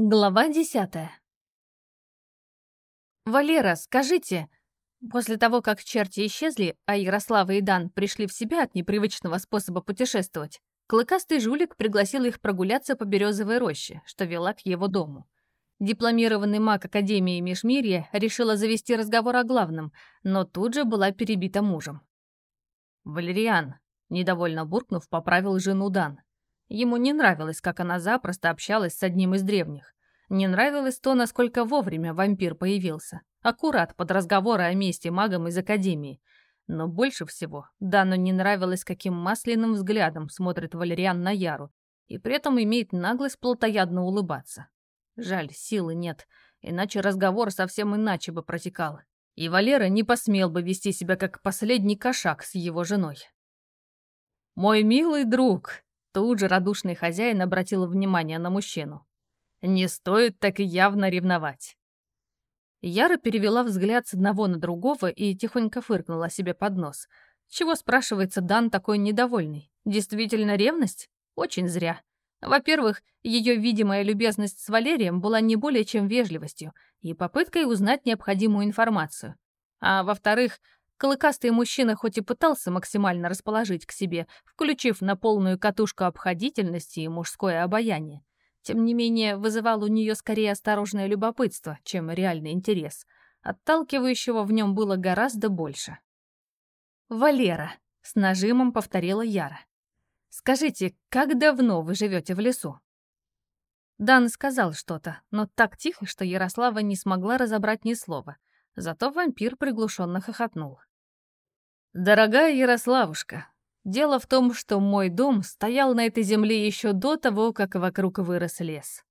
Глава десятая. «Валера, скажите...» После того, как черти исчезли, а Ярослава и Дан пришли в себя от непривычного способа путешествовать, клыкастый жулик пригласил их прогуляться по березовой роще, что вела к его дому. Дипломированный маг Академии Межмирья решила завести разговор о главном, но тут же была перебита мужем. «Валериан», — недовольно буркнув, поправил жену Дан. Ему не нравилось, как она запросто общалась с одним из древних. Не нравилось то, насколько вовремя вампир появился. Аккурат под разговоры о месте магом из Академии. Но больше всего Дану не нравилось, каким масляным взглядом смотрит Валериан на Яру, и при этом имеет наглость плотоядно улыбаться. Жаль, силы нет, иначе разговор совсем иначе бы протекал. И Валера не посмел бы вести себя как последний кошак с его женой. «Мой милый друг», Тут же радушный хозяин обратил внимание на мужчину. «Не стоит так явно ревновать». Яра перевела взгляд с одного на другого и тихонько фыркнула себе под нос. Чего, спрашивается, Дан такой недовольный? Действительно ревность? Очень зря. Во-первых, ее видимая любезность с Валерием была не более чем вежливостью и попыткой узнать необходимую информацию. А во-вторых, Клыкастый мужчина хоть и пытался максимально расположить к себе, включив на полную катушку обходительности и мужское обаяние, тем не менее вызывал у нее скорее осторожное любопытство, чем реальный интерес. Отталкивающего в нем было гораздо больше. «Валера», — с нажимом повторила Яра. «Скажите, как давно вы живете в лесу?» Дан сказал что-то, но так тихо, что Ярослава не смогла разобрать ни слова. Зато вампир приглушенно хохотнул. «Дорогая Ярославушка, дело в том, что мой дом стоял на этой земле еще до того, как вокруг вырос лес».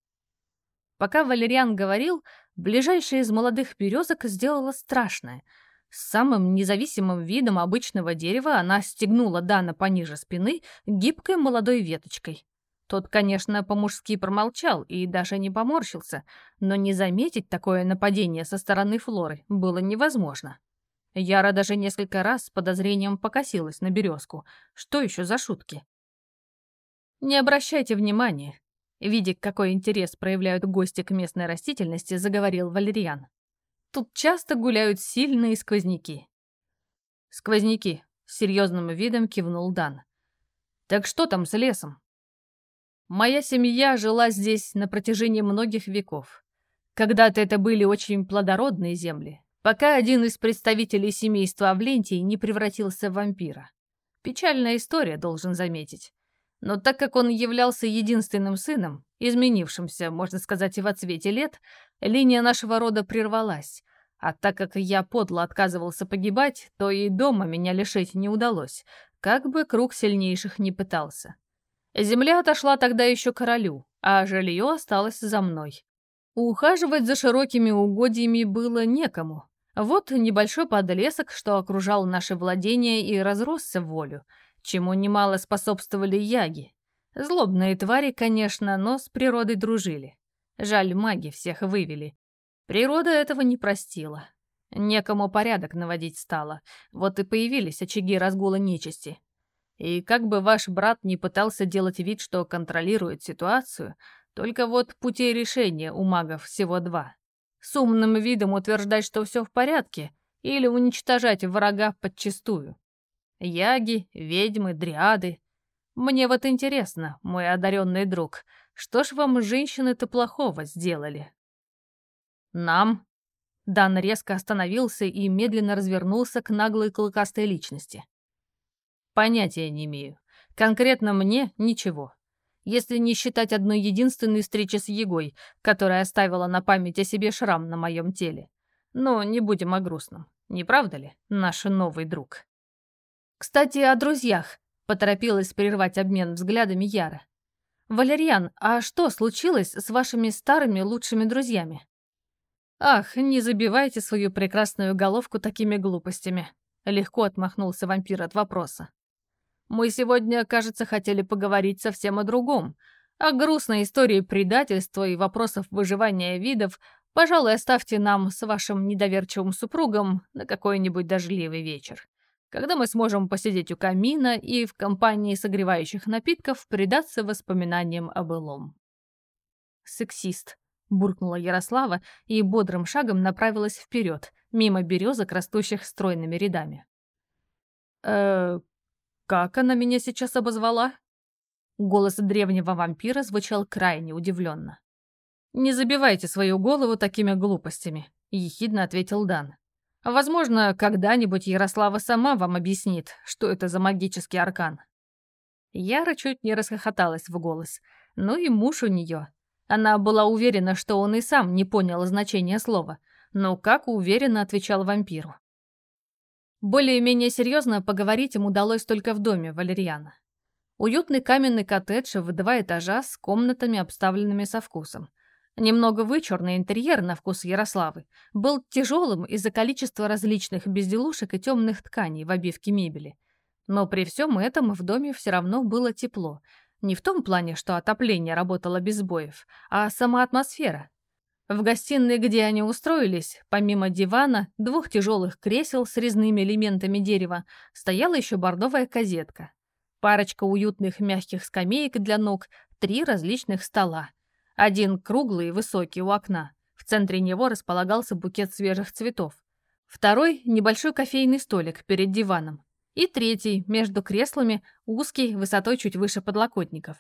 Пока Валериан говорил, ближайшая из молодых березок сделала страшное. С самым независимым видом обычного дерева она стегнула Дана пониже спины гибкой молодой веточкой. Тот, конечно, по-мужски промолчал и даже не поморщился, но не заметить такое нападение со стороны Флоры было невозможно. Яра даже несколько раз с подозрением покосилась на березку. Что еще за шутки? Не обращайте внимания. Видя, какой интерес проявляют гости к местной растительности, заговорил Валериан. Тут часто гуляют сильные сквозняки. Сквозняки, с серьезным видом кивнул Дан. Так что там с лесом? Моя семья жила здесь на протяжении многих веков. Когда-то это были очень плодородные земли, пока один из представителей семейства Авлентий не превратился в вампира. Печальная история, должен заметить. Но так как он являлся единственным сыном, изменившимся, можно сказать, и в отцвете лет, линия нашего рода прервалась. А так как я подло отказывался погибать, то и дома меня лишить не удалось, как бы круг сильнейших не пытался. Земля отошла тогда еще королю, а жилье осталось за мной. Ухаживать за широкими угодьями было некому, вот небольшой подлесок, что окружал наше владение и разросся в волю, чему немало способствовали яги. Злобные твари, конечно, но с природой дружили. Жаль, маги всех вывели. Природа этого не простила. Некому порядок наводить стало. Вот и появились очаги разгула нечисти. И как бы ваш брат не пытался делать вид, что контролирует ситуацию, только вот путей решения у магов всего два с умным видом утверждать, что все в порядке, или уничтожать врага подчистую. Яги, ведьмы, дриады. Мне вот интересно, мой одаренный друг, что ж вам женщины-то плохого сделали? Нам? Дан резко остановился и медленно развернулся к наглой клыкастой личности. Понятия не имею. Конкретно мне ничего если не считать одной единственной встречи с Егой, которая оставила на память о себе шрам на моем теле. Но не будем о грустном, не правда ли, наш новый друг? Кстати, о друзьях, поторопилась прервать обмен взглядами Яра. «Валерьян, а что случилось с вашими старыми лучшими друзьями?» «Ах, не забивайте свою прекрасную головку такими глупостями», — легко отмахнулся вампир от вопроса. Мы сегодня, кажется, хотели поговорить совсем о другом. О грустной истории предательства и вопросов выживания видов, пожалуй, оставьте нам с вашим недоверчивым супругом на какой-нибудь дождливый вечер, когда мы сможем посидеть у камина и в компании согревающих напитков предаться воспоминаниям о былом. Сексист. буркнула Ярослава и бодрым шагом направилась вперед, мимо березок, растущих стройными рядами. э как она меня сейчас обозвала?» Голос древнего вампира звучал крайне удивленно. «Не забивайте свою голову такими глупостями», — ехидно ответил Дан. «Возможно, когда-нибудь Ярослава сама вам объяснит, что это за магический аркан». Яра чуть не расхохоталась в голос. Ну и муж у нее. Она была уверена, что он и сам не понял значения слова, но как уверенно отвечал вампиру. Более-менее серьезно поговорить им удалось только в доме Валерьяна. Уютный каменный коттедж в два этажа с комнатами, обставленными со вкусом. Немного вычурный интерьер на вкус Ярославы был тяжелым из-за количества различных безделушек и темных тканей в обивке мебели. Но при всем этом в доме все равно было тепло. Не в том плане, что отопление работало без сбоев, а сама атмосфера. В гостиной, где они устроились, помимо дивана, двух тяжелых кресел с резными элементами дерева, стояла еще бордовая козетка. Парочка уютных мягких скамеек для ног, три различных стола. Один круглый и высокий у окна. В центре него располагался букет свежих цветов. Второй — небольшой кофейный столик перед диваном. И третий, между креслами, узкий, высотой чуть выше подлокотников.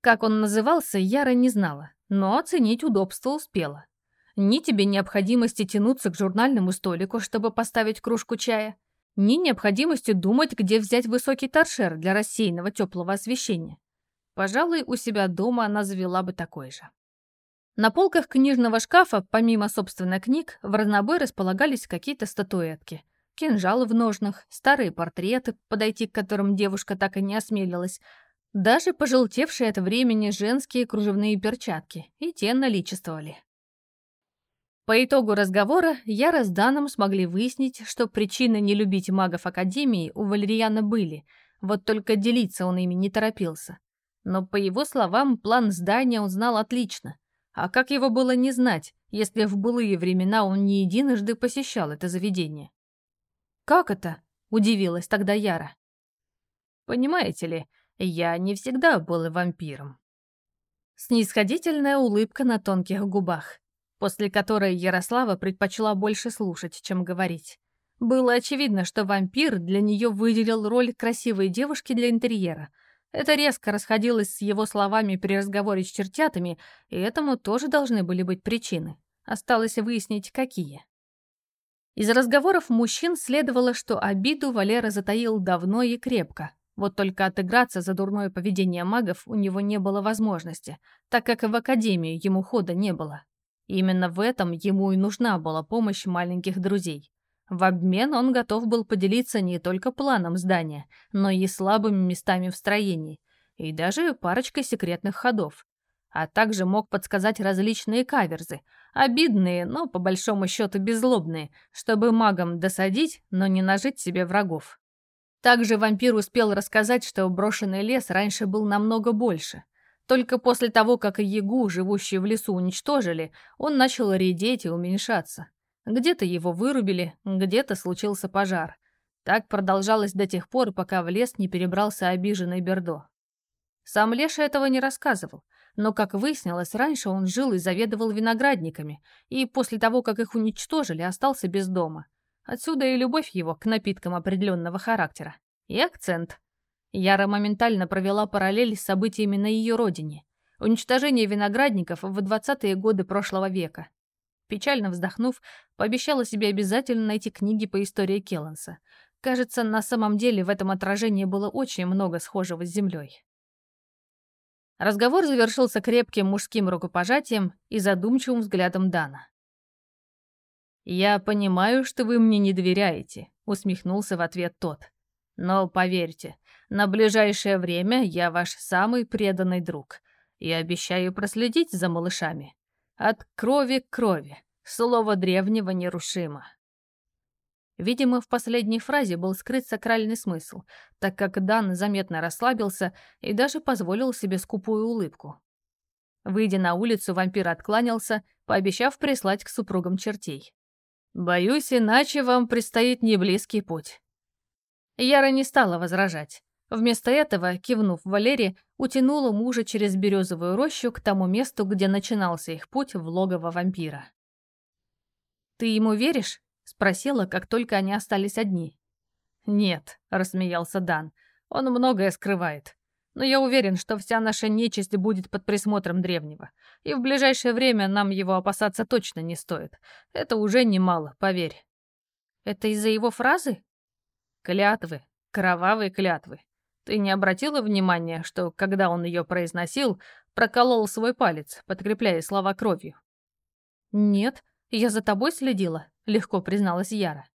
Как он назывался, Яра не знала, но оценить удобство успела. Ни тебе необходимости тянуться к журнальному столику, чтобы поставить кружку чая, ни необходимости думать, где взять высокий торшер для рассеянного теплого освещения. Пожалуй, у себя дома она завела бы такой же. На полках книжного шкафа, помимо собственных книг, в разнобой располагались какие-то статуэтки. Кинжалы в ножнах, старые портреты, подойти к которым девушка так и не осмелилась, даже пожелтевшие от времени женские кружевные перчатки, и те наличествовали. По итогу разговора Яра с Даном смогли выяснить, что причины не любить магов Академии у Валерьяна были, вот только делиться он ими не торопился. Но, по его словам, план здания он знал отлично. А как его было не знать, если в былые времена он не единожды посещал это заведение? «Как это?» — удивилась тогда Яра. «Понимаете ли, я не всегда был вампиром. Снисходительная улыбка на тонких губах, после которой Ярослава предпочла больше слушать, чем говорить. Было очевидно, что вампир для нее выделил роль красивой девушки для интерьера. Это резко расходилось с его словами при разговоре с чертятами, и этому тоже должны были быть причины. Осталось выяснить, какие. Из разговоров мужчин следовало, что обиду Валера затаил давно и крепко, вот только отыграться за дурное поведение магов у него не было возможности, так как и в академию ему хода не было. Именно в этом ему и нужна была помощь маленьких друзей. В обмен он готов был поделиться не только планом здания, но и слабыми местами в строении, и даже парочкой секретных ходов. А также мог подсказать различные каверзы, обидные, но по большому счету беззлобные, чтобы магам досадить, но не нажить себе врагов. Также вампир успел рассказать, что брошенный лес раньше был намного больше. Только после того, как Ягу, живущую в лесу, уничтожили, он начал редеть и уменьшаться. Где-то его вырубили, где-то случился пожар. Так продолжалось до тех пор, пока в лес не перебрался обиженный Бердо. Сам Леша этого не рассказывал, но, как выяснилось, раньше он жил и заведовал виноградниками, и после того, как их уничтожили, остался без дома. Отсюда и любовь его к напиткам определенного характера. И акцент. Яра моментально провела параллель с событиями на ее родине. Уничтожение виноградников в 20-е годы прошлого века. Печально вздохнув, пообещала себе обязательно найти книги по истории Келланса. Кажется, на самом деле в этом отражении было очень много схожего с землей. Разговор завершился крепким мужским рукопожатием и задумчивым взглядом Дана. «Я понимаю, что вы мне не доверяете», — усмехнулся в ответ тот. «Но поверьте, на ближайшее время я ваш самый преданный друг и обещаю проследить за малышами. От крови к крови. Слово древнего нерушимо». Видимо, в последней фразе был скрыт сакральный смысл, так как Дан заметно расслабился и даже позволил себе скупую улыбку. Выйдя на улицу, вампир откланялся, пообещав прислать к супругам чертей. Боюсь, иначе вам предстоит неблизкий путь. Яра не стала возражать. Вместо этого, кивнув Валере, утянула мужа через березовую рощу к тому месту, где начинался их путь в логово вампира. «Ты ему веришь?» — спросила, как только они остались одни. «Нет», — рассмеялся Дан, — «он многое скрывает. Но я уверен, что вся наша нечисть будет под присмотром древнего, и в ближайшее время нам его опасаться точно не стоит. Это уже немало, поверь». «Это из-за его фразы?» «Клятвы, кровавые клятвы. Ты не обратила внимания, что, когда он ее произносил, проколол свой палец, подкрепляя слова кровью? Нет, я за тобой следила, легко призналась Яра.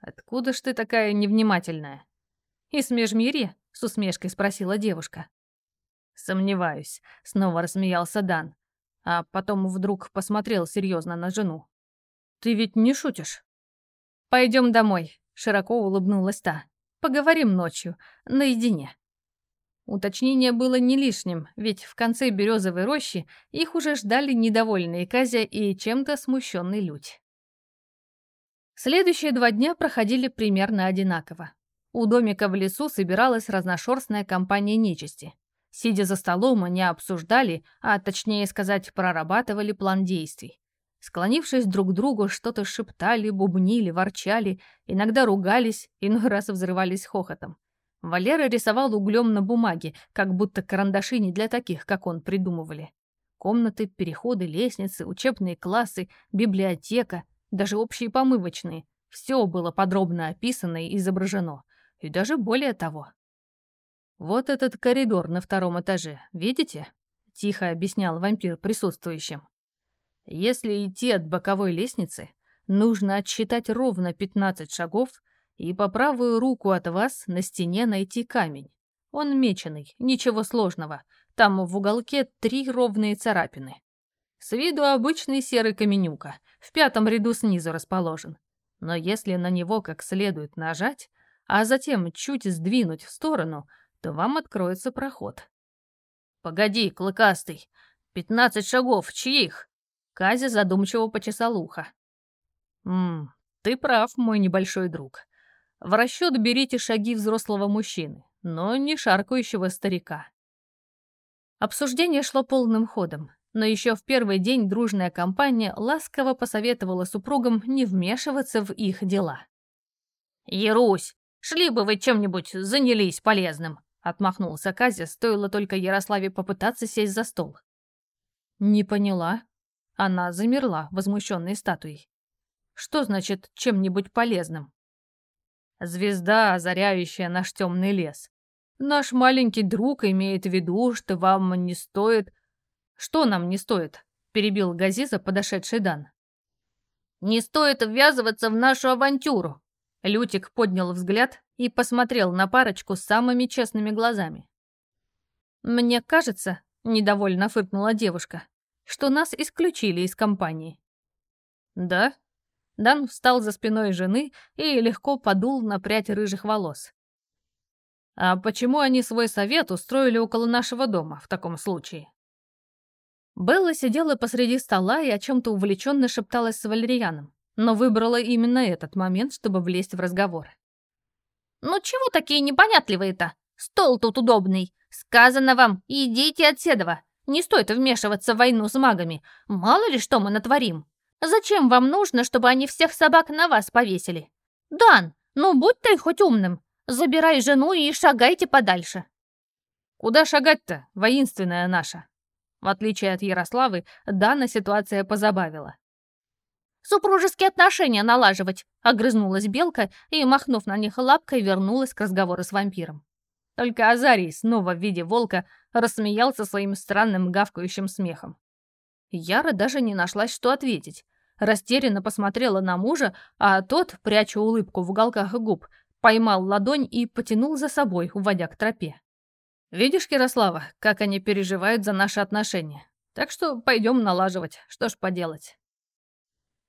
Откуда ж ты такая невнимательная? Из межмирья? С усмешкой спросила девушка. Сомневаюсь, снова рассмеялся Дан, а потом вдруг посмотрел серьезно на жену. Ты ведь не шутишь? Пойдем домой, широко улыбнулась та. Поговорим ночью, наедине». Уточнение было не лишним, ведь в конце березовой рощи их уже ждали недовольные Казя и чем-то смущенный Людь. Следующие два дня проходили примерно одинаково. У домика в лесу собиралась разношерстная компания нечисти. Сидя за столом, они обсуждали, а точнее сказать, прорабатывали план действий. Склонившись друг к другу, что-то шептали, бубнили, ворчали, иногда ругались, иной раз взрывались хохотом. Валера рисовал углем на бумаге, как будто карандаши не для таких, как он, придумывали. Комнаты, переходы, лестницы, учебные классы, библиотека, даже общие помывочные. Все было подробно описано и изображено. И даже более того. «Вот этот коридор на втором этаже, видите?» — тихо объяснял вампир присутствующим. Если идти от боковой лестницы, нужно отсчитать ровно 15 шагов и по правую руку от вас на стене найти камень. Он меченый, ничего сложного. Там в уголке три ровные царапины. С виду обычный серый каменюка, в пятом ряду снизу расположен. Но если на него как следует нажать, а затем чуть сдвинуть в сторону, то вам откроется проход. «Погоди, клыкастый, пятнадцать шагов, чьих?» Казя задумчиво почесал ухо. «Ммм, ты прав, мой небольшой друг. В расчет берите шаги взрослого мужчины, но не шаркающего старика». Обсуждение шло полным ходом, но еще в первый день дружная компания ласково посоветовала супругам не вмешиваться в их дела. «Ярусь, шли бы вы чем-нибудь занялись полезным», отмахнулся Казя, стоило только Ярославе попытаться сесть за стол. «Не поняла», она замерла, возмущенной статуей. Что значит чем-нибудь полезным? Звезда, озаряющая наш темный лес. Наш маленький друг имеет в виду, что вам не стоит... Что нам не стоит? Перебил Газиза подошедший Дан. Не стоит ввязываться в нашу авантюру. Лютик поднял взгляд и посмотрел на парочку самыми честными глазами. «Мне кажется», — недовольно фыркнула девушка, что нас исключили из компании. Да? Дан встал за спиной жены и легко подул на прядь рыжих волос. А почему они свой совет устроили около нашего дома в таком случае? Белла сидела посреди стола и о чем-то увлеченно шепталась с Валерианом, но выбрала именно этот момент, чтобы влезть в разговор. «Ну чего такие непонятливые-то? Стол тут удобный. Сказано вам, идите от Седова. Не стоит вмешиваться в войну с магами. Мало ли что мы натворим. Зачем вам нужно, чтобы они всех собак на вас повесили? Дан, ну будь ты хоть умным. Забирай жену и шагайте подальше. Куда шагать-то, воинственная наша? В отличие от Ярославы, Дана ситуация позабавила. «Супружеские отношения налаживать», — огрызнулась Белка и, махнув на них лапкой, вернулась к разговору с вампиром. Только Азарий, снова в виде волка, рассмеялся своим странным гавкающим смехом. Яра даже не нашлась, что ответить. Растерянно посмотрела на мужа, а тот, пряча улыбку в уголках губ, поймал ладонь и потянул за собой, уводя к тропе. «Видишь, Ярослава, как они переживают за наши отношения. Так что пойдем налаживать, что ж поделать».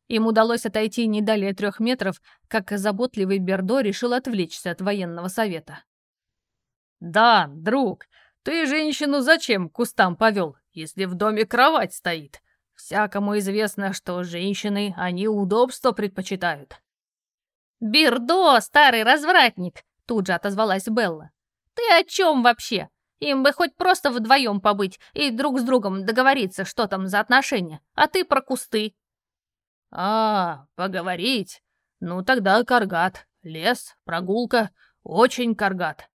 Им удалось отойти не далее трех метров, как заботливый Бердо решил отвлечься от военного совета. «Да, друг, ты женщину зачем к кустам повел, если в доме кровать стоит? Всякому известно, что женщины, они удобство предпочитают». «Бирдо, старый развратник!» — тут же отозвалась Белла. Ты о чем вообще? Им бы хоть просто вдвоем побыть и друг с другом договориться, что там за отношения. А ты про кусты. А, поговорить? Ну тогда каргат. Лес, прогулка. Очень каргат.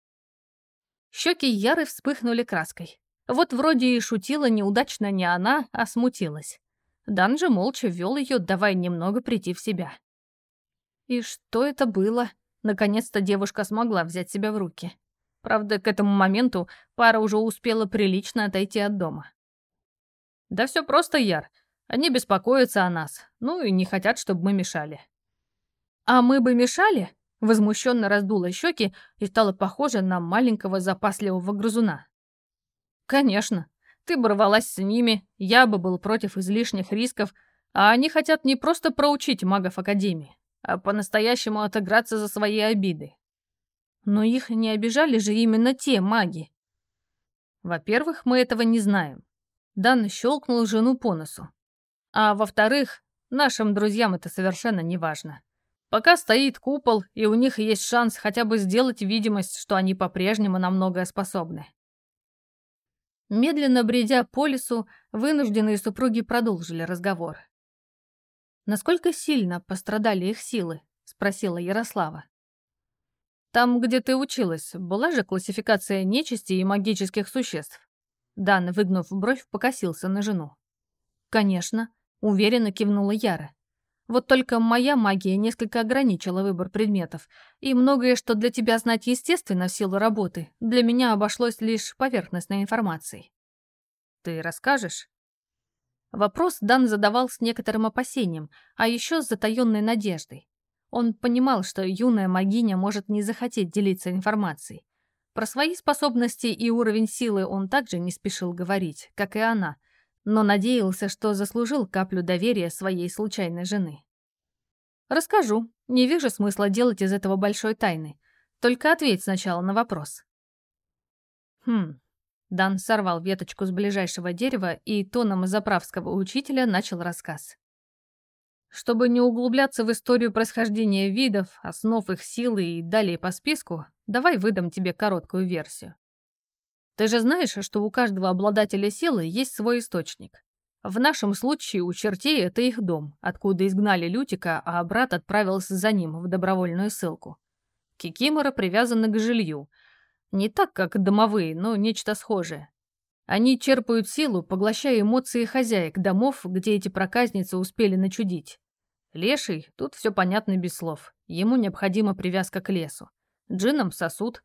Щеки Яры вспыхнули краской. Вот вроде и шутила неудачно не она, а смутилась. Дан же молча вел ее, давая немного прийти в себя. И что это было? Наконец-то девушка смогла взять себя в руки. Правда, к этому моменту пара уже успела прилично отойти от дома. «Да все просто, Яр. Они беспокоятся о нас, ну и не хотят, чтобы мы мешали». «А мы бы мешали?» Возмущенно раздула щеки и стала похожа на маленького запасливого грызуна. «Конечно. Ты бы рвалась с ними, я бы был против излишних рисков, а они хотят не просто проучить магов Академии, а по-настоящему отыграться за свои обиды. Но их не обижали же именно те маги. Во-первых, мы этого не знаем. Дан щелкнул жену по носу. А во-вторых, нашим друзьям это совершенно не важно. Пока стоит купол, и у них есть шанс хотя бы сделать видимость, что они по-прежнему на многое способны. Медленно бредя по лесу, вынужденные супруги продолжили разговор. «Насколько сильно пострадали их силы?» — спросила Ярослава. «Там, где ты училась, была же классификация нечисти и магических существ?» Дан, выгнув бровь, покосился на жену. «Конечно», — уверенно кивнула Яра. Вот только моя магия несколько ограничила выбор предметов, и многое, что для тебя знать естественно в силу работы, для меня обошлось лишь поверхностной информацией. Ты расскажешь? Вопрос Дан задавал с некоторым опасением, а еще с затаенной надеждой. Он понимал, что юная магиня может не захотеть делиться информацией. Про свои способности и уровень силы он также не спешил говорить, как и она, но надеялся, что заслужил каплю доверия своей случайной жены. «Расскажу. Не вижу смысла делать из этого большой тайны. Только ответь сначала на вопрос». «Хм...» Дан сорвал веточку с ближайшего дерева и тоном заправского учителя начал рассказ. Чтобы не углубляться в историю происхождения видов, основ их силы и далее по списку, давай выдам тебе короткую версию. Ты же знаешь, что у каждого обладателя силы есть свой источник. В нашем случае у чертей это их дом, откуда изгнали Лютика, а брат отправился за ним в добровольную ссылку. Кикимора привязаны к жилью. Не так, как домовые, но нечто схожее. Они черпают силу, поглощая эмоции хозяек домов, где эти проказницы успели начудить. Леший, тут все понятно без слов. Ему необходима привязка к лесу. Джинам сосуд –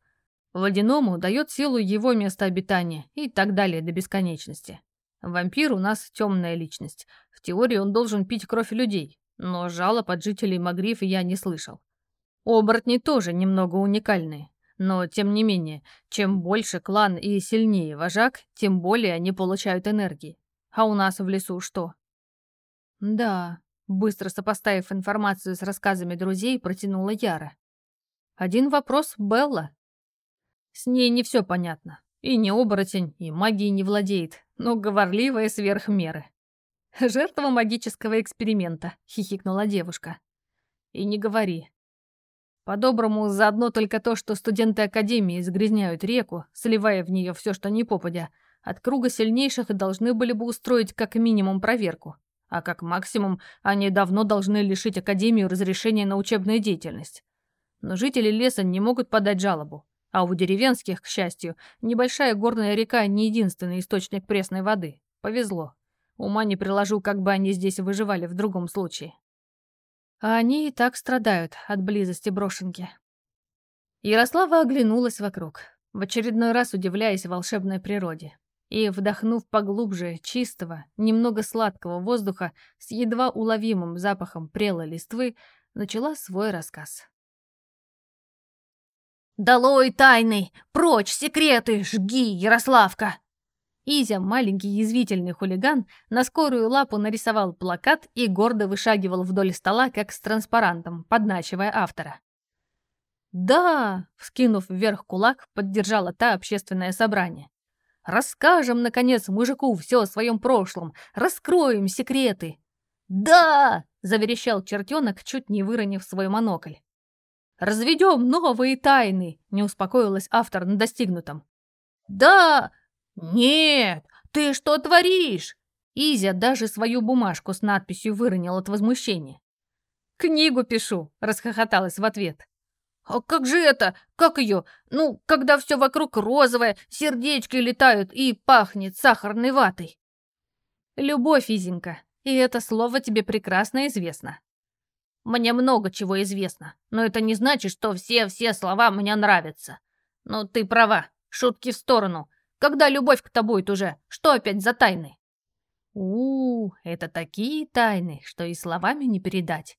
Водяному дает силу его место обитания и так далее до бесконечности. Вампир у нас темная личность. В теории он должен пить кровь людей, но жалоб от жителей Магриф я не слышал. Оборотни тоже немного уникальные, но тем не менее, чем больше клан и сильнее вожак, тем более они получают энергии. А у нас в лесу что? Да, быстро сопоставив информацию с рассказами друзей, протянула Яра. Один вопрос Белла. С ней не все понятно. И не оборотень, и магией не владеет, но говорливая сверх меры. «Жертва магического эксперимента», — хихикнула девушка. «И не говори. По-доброму, заодно только то, что студенты Академии загрязняют реку, сливая в нее все, что не попадя, от круга сильнейших должны были бы устроить как минимум проверку, а как максимум они давно должны лишить Академию разрешения на учебную деятельность. Но жители леса не могут подать жалобу, а у деревенских, к счастью, небольшая горная река не единственный источник пресной воды. Повезло. Ума не приложу, как бы они здесь выживали в другом случае. А они и так страдают от близости брошенки. Ярослава оглянулась вокруг, в очередной раз удивляясь волшебной природе. И, вдохнув поглубже чистого, немного сладкого воздуха с едва уловимым запахом прелой листвы, начала свой рассказ. «Долой тайны! Прочь секреты! Жги, Ярославка!» Изя, маленький язвительный хулиган, на скорую лапу нарисовал плакат и гордо вышагивал вдоль стола, как с транспарантом, подначивая автора. «Да!» — вскинув вверх кулак, поддержала та общественное собрание. «Расскажем, наконец, мужику все о своем прошлом, раскроем секреты!» «Да!» — заверещал чертенок, чуть не выронив свой монокль. Разведем новые тайны!» не успокоилась автор на достигнутом. «Да! Нет! Ты что творишь?» Изя даже свою бумажку с надписью выронил от возмущения. «Книгу пишу», — расхохоталась в ответ. «А как же это? Как ее? Ну, когда все вокруг розовое, сердечки летают и пахнет сахарной ватой». «Любовь, Изенька, и это слово тебе прекрасно известно». «Мне много чего известно, но это не значит, что все-все слова мне нравятся. Но ты права, шутки в сторону. Когда любовь к тобой уже? Что опять за тайны?» -у это такие тайны, что и словами не передать.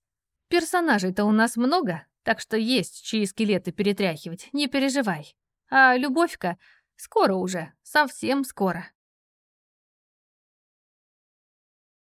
Персонажей-то у нас много, так что есть чьи скелеты перетряхивать, не переживай. А любовь-ка скоро уже, совсем скоро.